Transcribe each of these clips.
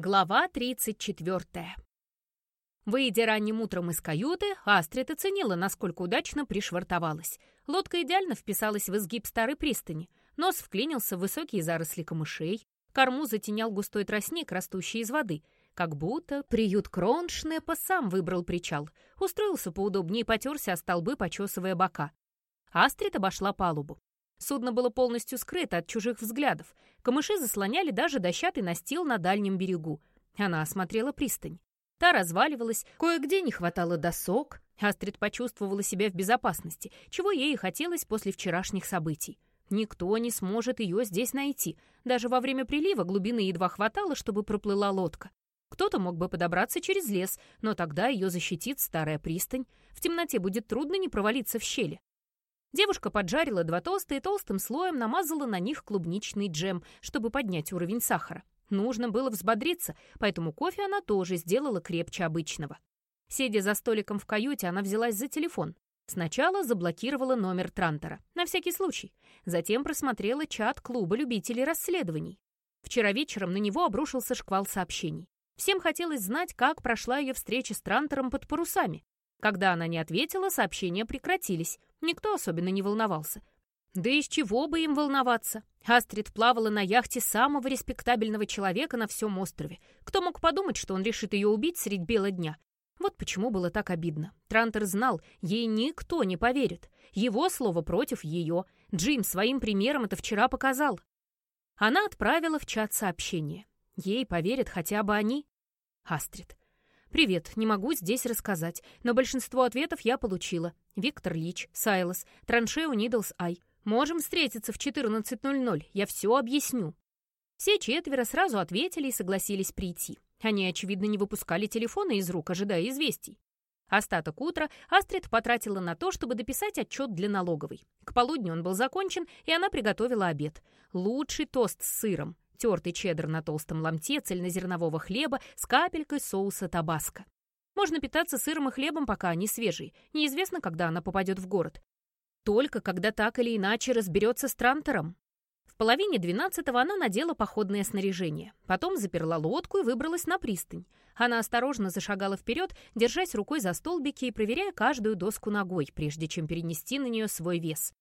Глава 34. Выйдя ранним утром из каюты, Астрид оценила, насколько удачно пришвартовалась. Лодка идеально вписалась в изгиб старой пристани. Нос вклинился в высокие заросли камышей, корму затенял густой тростник, растущий из воды. Как будто приют Кроншнепа сам выбрал причал. Устроился поудобнее и потерся о столбы, почесывая бока. Астрид обошла палубу. Судно было полностью скрыто от чужих взглядов. Камыши заслоняли даже дощатый настил на дальнем берегу. Она осмотрела пристань. Та разваливалась, кое-где не хватало досок. Астрид почувствовала себя в безопасности, чего ей и хотелось после вчерашних событий. Никто не сможет ее здесь найти. Даже во время прилива глубины едва хватало, чтобы проплыла лодка. Кто-то мог бы подобраться через лес, но тогда ее защитит старая пристань. В темноте будет трудно не провалиться в щели. Девушка поджарила два тоста и толстым слоем намазала на них клубничный джем, чтобы поднять уровень сахара. Нужно было взбодриться, поэтому кофе она тоже сделала крепче обычного. Сидя за столиком в каюте, она взялась за телефон. Сначала заблокировала номер Трантора, на всякий случай. Затем просмотрела чат клуба любителей расследований. Вчера вечером на него обрушился шквал сообщений. Всем хотелось знать, как прошла ее встреча с Трантором под парусами. Когда она не ответила, сообщения прекратились. Никто особенно не волновался. Да из чего бы им волноваться? Астрид плавала на яхте самого респектабельного человека на всем острове. Кто мог подумать, что он решит ее убить средь бела дня? Вот почему было так обидно. Трантер знал, ей никто не поверит. Его слово против ее. Джим своим примером это вчера показал. Она отправила в чат сообщение. Ей поверят хотя бы они. Астрид. «Привет, не могу здесь рассказать, но большинство ответов я получила. Виктор Лич, Сайлос, Траншео Нидлс Ай. Можем встретиться в 14.00, я все объясню». Все четверо сразу ответили и согласились прийти. Они, очевидно, не выпускали телефона из рук, ожидая известий. Остаток утра Астрид потратила на то, чтобы дописать отчет для налоговой. К полудню он был закончен, и она приготовила обед. Лучший тост с сыром, тертый чеддер на толстом ломте цельнозернового хлеба с капелькой соуса табаско. Можно питаться сыром и хлебом, пока они свежие. Неизвестно, когда она попадет в город. Только когда так или иначе разберется с Трантером. В половине двенадцатого она надела походное снаряжение. Потом заперла лодку и выбралась на пристань. Она осторожно зашагала вперед, держась рукой за столбики и проверяя каждую доску ногой, прежде чем перенести на нее свой вес.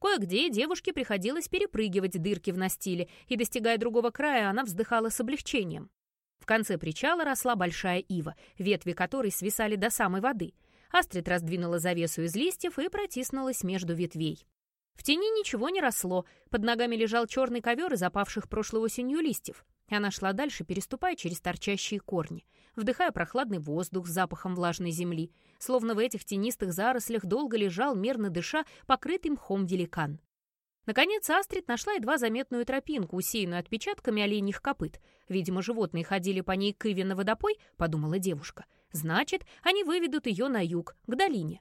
Кое-где девушке приходилось перепрыгивать дырки в настиле, и, достигая другого края, она вздыхала с облегчением. В конце причала росла большая ива, ветви которой свисали до самой воды. Астрид раздвинула завесу из листьев и протиснулась между ветвей. В тени ничего не росло, под ногами лежал черный ковер из опавших прошлой осенью листьев. Она шла дальше, переступая через торчащие корни, вдыхая прохладный воздух с запахом влажной земли, словно в этих тенистых зарослях долго лежал, мерно дыша, покрытый мхом великан. Наконец Астрид нашла едва заметную тропинку, усеянную отпечатками оленьих копыт. Видимо, животные ходили по ней к Иве на водопой, подумала девушка. Значит, они выведут ее на юг, к долине.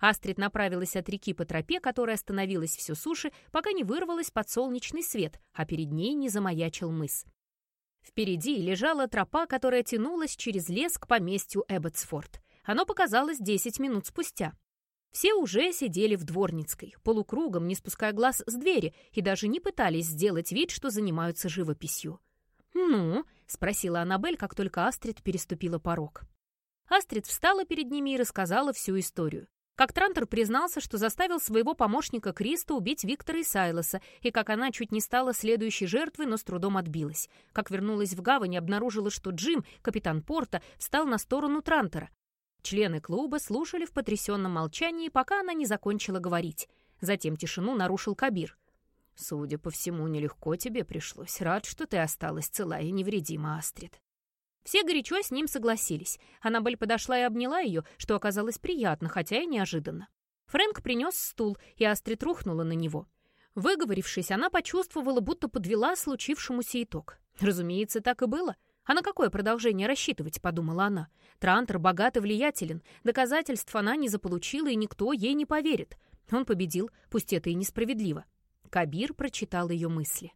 Астрид направилась от реки по тропе, которая становилась все суше, пока не вырвалась под солнечный свет, а перед ней не замаячил мыс. Впереди лежала тропа, которая тянулась через лес к поместью Эбботсфорд. Оно показалось 10 минут спустя. Все уже сидели в дворницкой, полукругом, не спуская глаз с двери, и даже не пытались сделать вид, что занимаются живописью. «Ну?» — спросила Аннабель, как только Астрид переступила порог. Астрид встала перед ними и рассказала всю историю. Как Трантор признался, что заставил своего помощника Криста убить Виктора и Сайлоса, и как она чуть не стала следующей жертвой, но с трудом отбилась. Как вернулась в гавань и обнаружила, что Джим, капитан порта, встал на сторону Трантора. Члены клуба слушали в потрясенном молчании, пока она не закончила говорить. Затем тишину нарушил Кабир. «Судя по всему, нелегко тебе пришлось. Рад, что ты осталась цела и невредима, Астрид». Все горячо с ним согласились. Аннабель подошла и обняла ее, что оказалось приятно, хотя и неожиданно. Фрэнк принес стул, и Астрид рухнула на него. Выговорившись, она почувствовала, будто подвела случившемуся итог. Разумеется, так и было. А на какое продолжение рассчитывать, подумала она. Трантор богат и влиятелен. Доказательств она не заполучила, и никто ей не поверит. Он победил, пусть это и несправедливо. Кабир прочитал ее мысли.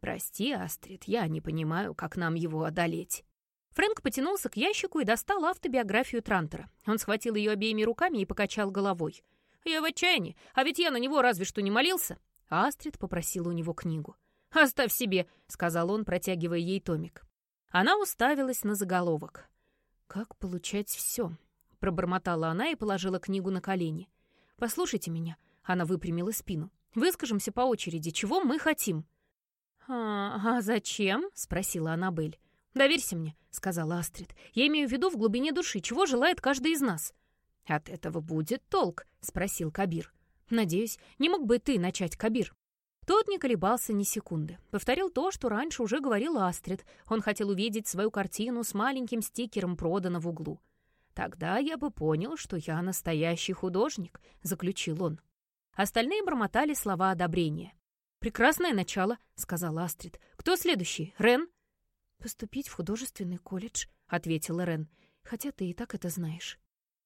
«Прости, Астрид, я не понимаю, как нам его одолеть». Фрэнк потянулся к ящику и достал автобиографию Трантера. Он схватил ее обеими руками и покачал головой. «Я в отчаянии, а ведь я на него разве что не молился». Астрид попросила у него книгу. «Оставь себе», — сказал он, протягивая ей томик. Она уставилась на заголовок. «Как получать все?» — пробормотала она и положила книгу на колени. «Послушайте меня», — она выпрямила спину. «Выскажемся по очереди, чего мы хотим?» «А, а зачем?» — спросила Аннабель. «Доверься мне», — сказала Астрид. «Я имею в виду в глубине души, чего желает каждый из нас». «От этого будет толк?» — спросил Кабир. «Надеюсь, не мог бы ты начать, Кабир?» Тот не колебался ни секунды. Повторил то, что раньше уже говорил Астрид. Он хотел увидеть свою картину с маленьким стикером «Продано в углу». «Тогда я бы понял, что я настоящий художник», — заключил он. Остальные бормотали слова одобрения. «Прекрасное начало», — сказал Астрид. «Кто следующий? Рен?» «Поступить в художественный колледж», — ответила Рен. «Хотя ты и так это знаешь».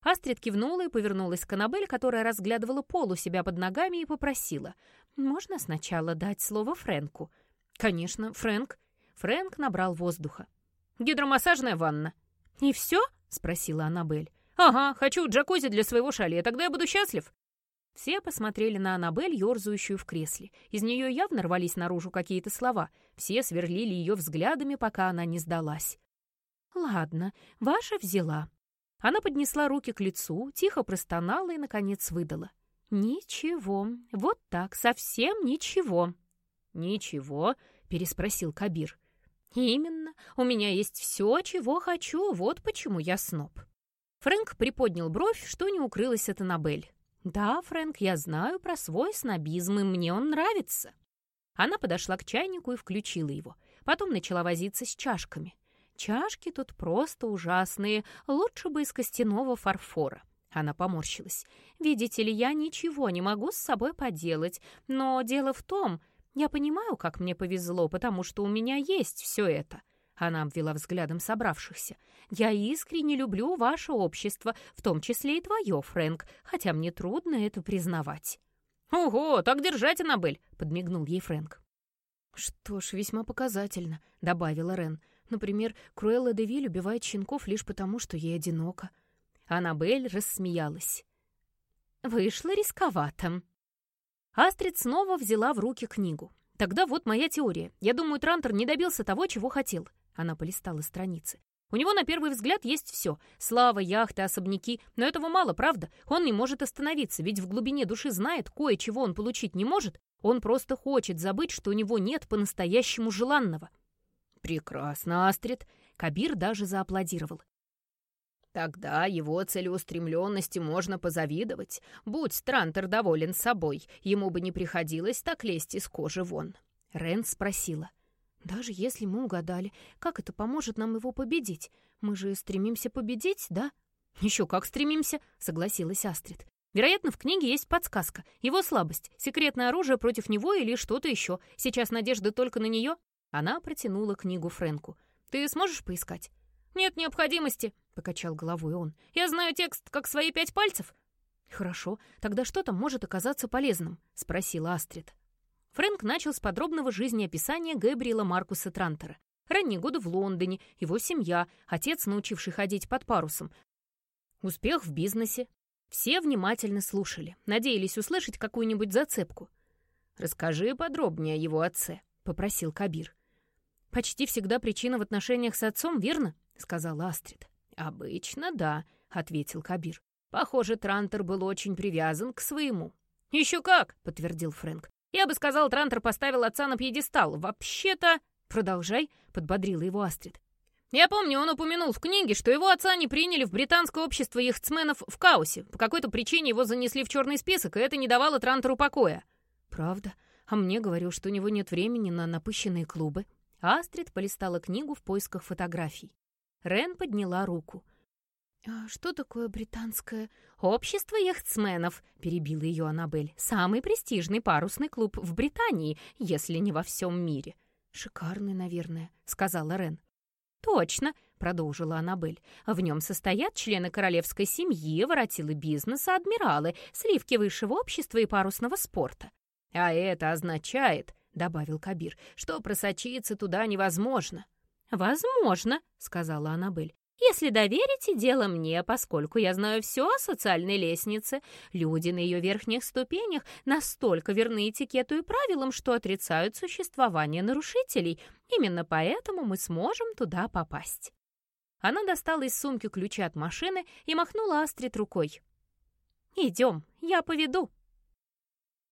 Астрид кивнула и повернулась к Аннабель, которая разглядывала пол у себя под ногами и попросила. «Можно сначала дать слово Фрэнку?» «Конечно, Фрэнк». Фрэнк набрал воздуха. «Гидромассажная ванна». «И все?» — спросила Аннабель. «Ага, хочу джакузи для своего шале, тогда я буду счастлив». Все посмотрели на Аннабель, ерзающую в кресле. Из нее явно рвались наружу какие-то слова. Все сверлили ее взглядами, пока она не сдалась. «Ладно, ваша взяла», она поднесла руки к лицу, тихо простонала и, наконец, выдала. «Ничего. Вот так, совсем ничего». «Ничего?» — переспросил Кабир. «Именно. У меня есть все, чего хочу. Вот почему я сноб». Фрэнк приподнял бровь, что не укрылось от Аннабель. «Да, Фрэнк, я знаю про свой снобизм, и мне он нравится». Она подошла к чайнику и включила его. Потом начала возиться с чашками. Чашки тут просто ужасные, лучше бы из костяного фарфора. Она поморщилась. «Видите ли, я ничего не могу с собой поделать, но дело в том, я понимаю, как мне повезло, потому что у меня есть все это». Она обвела взглядом собравшихся. «Я искренне люблю ваше общество, в том числе и твое, Фрэнк, хотя мне трудно это признавать». «Ого, так держать, Аннабель!» — подмигнул ей Фрэнк. «Что ж, весьма показательно», — добавила Рен. Например, Круэлла Девиль убивает щенков лишь потому, что ей одиноко. Аннабель рассмеялась. Вышло рисковато. Астрид снова взяла в руки книгу. «Тогда вот моя теория. Я думаю, Трантор не добился того, чего хотел». Она полистала страницы. У него на первый взгляд есть все. Слава, яхты, особняки. Но этого мало, правда? Он не может остановиться, ведь в глубине души знает, кое-чего он получить не может. Он просто хочет забыть, что у него нет по-настоящему желанного. «Прекрасно, Астрид!» Кабир даже зааплодировал. Тогда его целеустремленности можно позавидовать. Будь Странтер доволен собой, ему бы не приходилось так лезть из кожи вон. Рен спросила. «Даже если мы угадали, как это поможет нам его победить? Мы же стремимся победить, да?» «Еще как стремимся», — согласилась Астрид. «Вероятно, в книге есть подсказка. Его слабость, секретное оружие против него или что-то еще. Сейчас надежда только на нее. Она протянула книгу Фрэнку. «Ты сможешь поискать?» «Нет необходимости», — покачал головой он. «Я знаю текст как свои пять пальцев». «Хорошо, тогда что там может оказаться полезным?» — спросила Астрид. Фрэнк начал с подробного жизнеописания Гэбриэла Маркуса Трантера. Ранние годы в Лондоне, его семья, отец, научивший ходить под парусом. Успех в бизнесе. Все внимательно слушали, надеялись услышать какую-нибудь зацепку. «Расскажи подробнее о его отце», — попросил Кабир. «Почти всегда причина в отношениях с отцом, верно?» — сказала Астрид. «Обычно да», — ответил Кабир. «Похоже, Трантор был очень привязан к своему». «Еще как!» — подтвердил Фрэнк. «Я бы сказал, Трантор поставил отца на пьедестал. Вообще-то...» «Продолжай», — подбодрила его Астрид. «Я помню, он упомянул в книге, что его отца не приняли в британское общество яхтсменов в Каусе. По какой-то причине его занесли в черный список, и это не давало Трантору покоя». «Правда? А мне говорил, что у него нет времени на напыщенные клубы». Астрид полистала книгу в поисках фотографий. Рен подняла руку. «А что такое британское общество яхтсменов?» — перебила ее Аннабель. «Самый престижный парусный клуб в Британии, если не во всем мире». «Шикарный, наверное», — сказала Рен. «Точно», — продолжила Аннабель. «В нем состоят члены королевской семьи, воротилы бизнеса, адмиралы, сливки высшего общества и парусного спорта». «А это означает», — добавил Кабир, — что просочиться туда невозможно. «Возможно», — сказала Аннабель, Если доверите дело мне, поскольку я знаю все о социальной лестнице, люди на ее верхних ступенях настолько верны этикету и правилам, что отрицают существование нарушителей. Именно поэтому мы сможем туда попасть». Она достала из сумки ключи от машины и махнула Астрид рукой. «Идем, я поведу».